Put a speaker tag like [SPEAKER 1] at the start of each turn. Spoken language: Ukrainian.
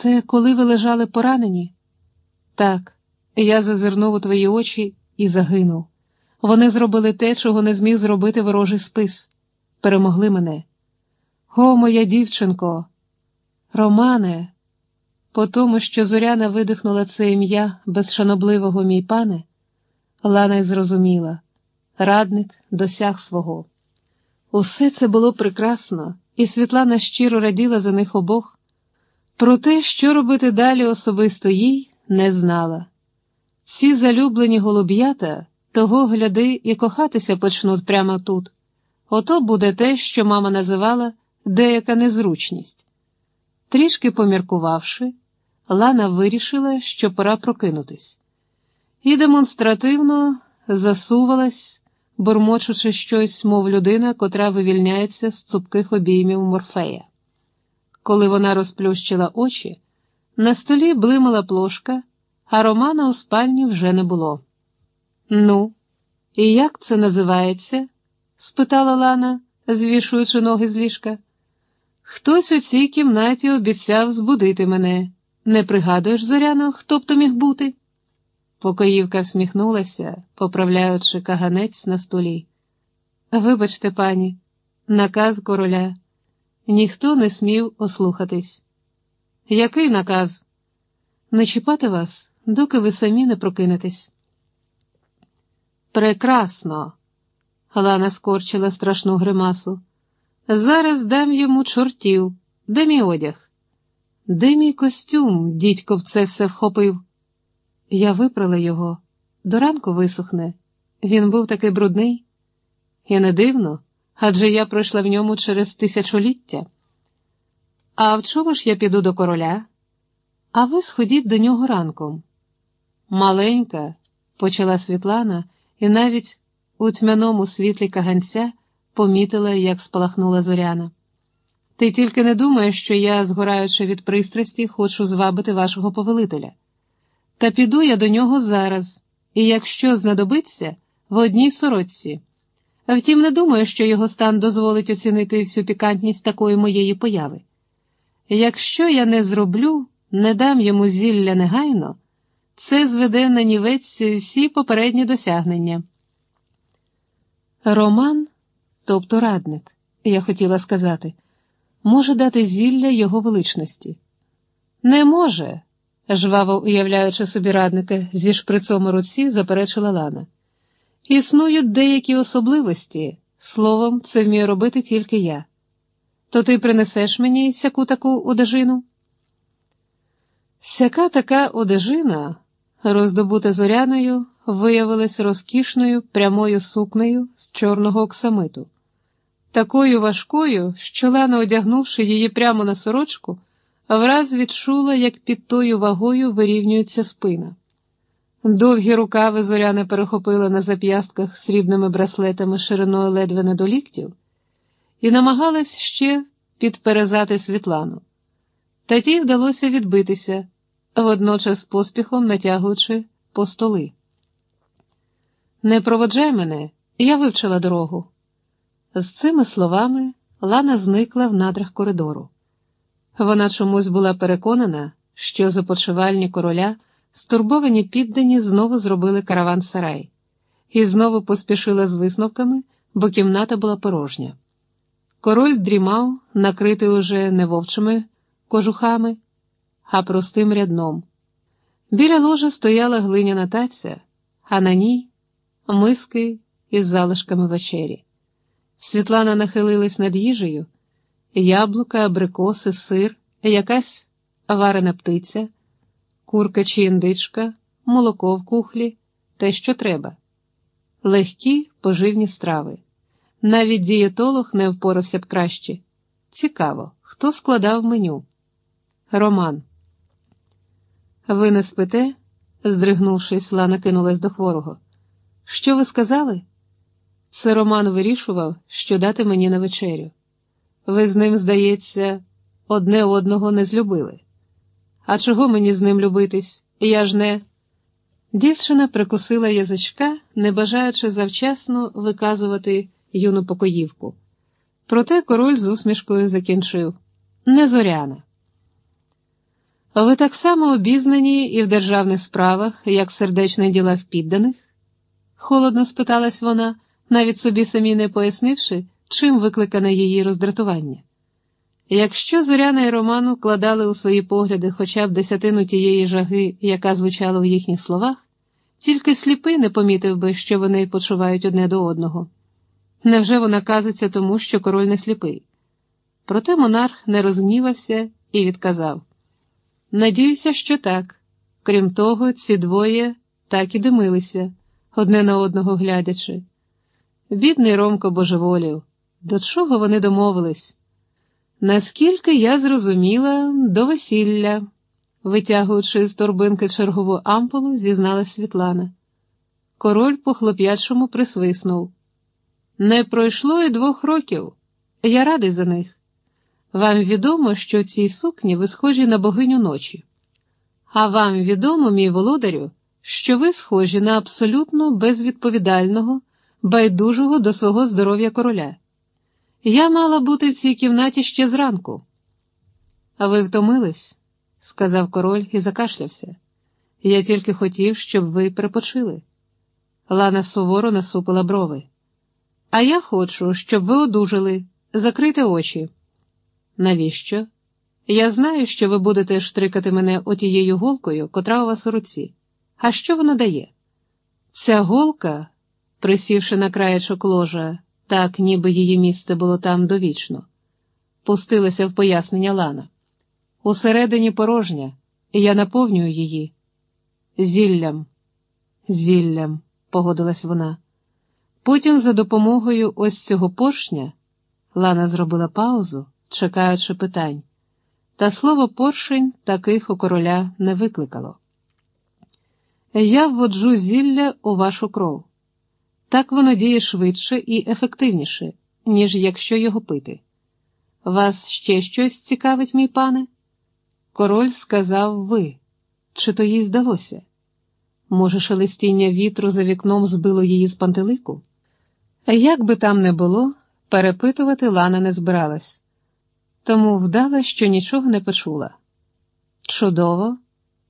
[SPEAKER 1] Це коли ви лежали поранені? Так, я зазирнув у твої очі і загинув. Вони зробили те, чого не зміг зробити ворожий спис. Перемогли мене. О, моя дівчинко, Романе, по тому, що Зоряна видихнула це ім'я безшанобливого мій пане, Лана й зрозуміла радник досяг свого. Усе це було прекрасно, і Світлана щиро раділа за них обох. Про те, що робити далі особисто їй, не знала. Ці залюблені голуб'ята того гляди і кохатися почнуть прямо тут. Ото буде те, що мама називала деяка незручність. Трішки поміркувавши, Лана вирішила, що пора прокинутись, і демонстративно засувалась, бурмочучи щось, мов людина, котра вивільняється з цупких обіймів морфея. Коли вона розплющила очі, на столі блимала плошка, а Романа у спальні вже не було. Ну, і як це називається? спитала Лана, звішуючи ноги з ліжка. Хтось у цій кімнаті обіцяв збудити мене. Не пригадуєш, Зоряно, хто б то міг бути? Покоївка всміхнулася, поправляючи каганець на столі. Вибачте, пані, наказ короля. Ніхто не смів ослухатись. Який наказ? Не чіпати вас, доки ви самі не прокинетесь. Прекрасно. Лана скорчила страшну гримасу. Зараз дам йому чортів. Де мій одяг? Де мій костюм, дідько в це все вхопив? Я випрала його. До ранку висохне. Він був такий брудний. І не дивно, адже я пройшла в ньому через тисячоліття. А в чому ж я піду до короля? А ви сходіть до нього ранком. Маленька, почала Світлана, і навіть у тьмяному світлі каганця помітила, як спалахнула зоряна. Ти тільки не думаєш, що я, згораючи від пристрасті, хочу звабити вашого повелителя. Та піду я до нього зараз, і якщо знадобиться, в одній сорочці. Втім, не думаю, що його стан дозволить оцінити всю пікантність такої моєї появи. Якщо я не зроблю, не дам йому зілля негайно, це зведе на нівець всі попередні досягнення. Роман, тобто радник, я хотіла сказати, може дати зілля його величності. Не може, жваво уявляючи собі радника зі шприцом у руці, заперечила Лана. Існують деякі особливості, словом, це вмію робити тільки я. То ти принесеш мені сяку таку одежину? Сяка така одежина, роздобута зоряною, виявилась розкішною прямою сукнею з чорного оксамиту, такою важкою, що Лана, одягнувши її прямо на сорочку, враз відчула, як під тою вагою вирівнюється спина. Довгі рукави зоряна перехопила на зап'ястках срібними браслетами шириною ледве не до ліктів, і намагалась ще підперезати Світлану. Та тій вдалося відбитися, водночас поспіхом натягуючи по столи. Не проводжай мене, я вивчила дорогу. З цими словами Лана зникла в надрах коридору. Вона чомусь була переконана, що започивальні короля, стурбовані піддані, знову зробили караван сарай, і знову поспішила з висновками, бо кімната була порожня. Король дрімав, накритий уже не вовчими кожухами, а простим рядном. Біля ложа стояла глиняна таця, а на ній миски із залишками вечері. Світлана нахилилась над їжею, яблука, абрикоси, сир, якась варена птиця, курка чи індичка, молоко в кухлі, те, що треба. Легкі поживні страви. Навіть дієтолог не впорався б краще. Цікаво, хто складав меню? Роман. Ви не спите? здригнувшись, Лана кинулась до хворого. Що ви сказали? Це Роман вирішував, що дати мені на вечерю. Ви з ним, здається, одне одного не злюбили. А чого мені з ним любитись? Я ж не. Дівчина прикусила язичка, не бажаючи завчасно виказувати юну покоївку. Проте король з усмішкою закінчив не зоряна. Ви так само обізнані і в державних справах, як в сердечних ділах підданих? холодно спиталась вона, навіть собі самі не пояснивши, чим викликане її роздратування. Якщо Зоряна і Роман вкладали у свої погляди хоча б десятину тієї жаги, яка звучала в їхніх словах, тільки сліпий не помітив би, що вони почувають одне до одного. Невже вона казиться тому, що король не сліпий? Проте монарх не розгнівався і відказав: Надіюся, що так. Крім того, ці двоє так і димилися, одне на одного глядячи. Бідний Ромко божеволів, до чого вони домовились? Наскільки я зрозуміла, до весілля, витягуючи з торбинки чергову ампулу, зізналась Світлана. Король по хлоп'ячому присвиснув. Не пройшло і двох років. Я радий за них. Вам відомо, що цій сукні ви схожі на богиню ночі. А вам відомо, мій володарю, що ви схожі на абсолютно безвідповідального, байдужого до свого здоров'я короля. Я мала бути в цій кімнаті ще зранку. А ви втомились, сказав король і закашлявся. Я тільки хотів, щоб ви перепочили. Лана суворо насупила брови. А я хочу, щоб ви одужали, закрити очі. Навіщо? Я знаю, що ви будете штрикати мене отією голкою, котра у вас у руці. А що вона дає? Ця голка, присівши на краєчок ложа, так ніби її місце було там довічно, пустилася в пояснення Лана. Усередині порожня, і я наповнюю її. Зіллям, зіллям, погодилась вона. Потім, за допомогою ось цього поршня, Лана зробила паузу, чекаючи питань, та слово поршень таких у короля не викликало. Я вводжу зілля у вашу кров. Так воно діє швидше і ефективніше, ніж якщо його пити. Вас ще щось цікавить, мій пане? Король сказав ви, чи то їй здалося? Може, шелестіння вітру за вікном збило її з пантелику? Як би там не було, перепитувати Лана не збиралась, тому вдала, що нічого не почула. Чудово,